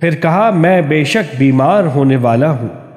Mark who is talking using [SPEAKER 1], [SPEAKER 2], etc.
[SPEAKER 1] پھر کہا میں بے شک بیمار ہونے والا ہوں۔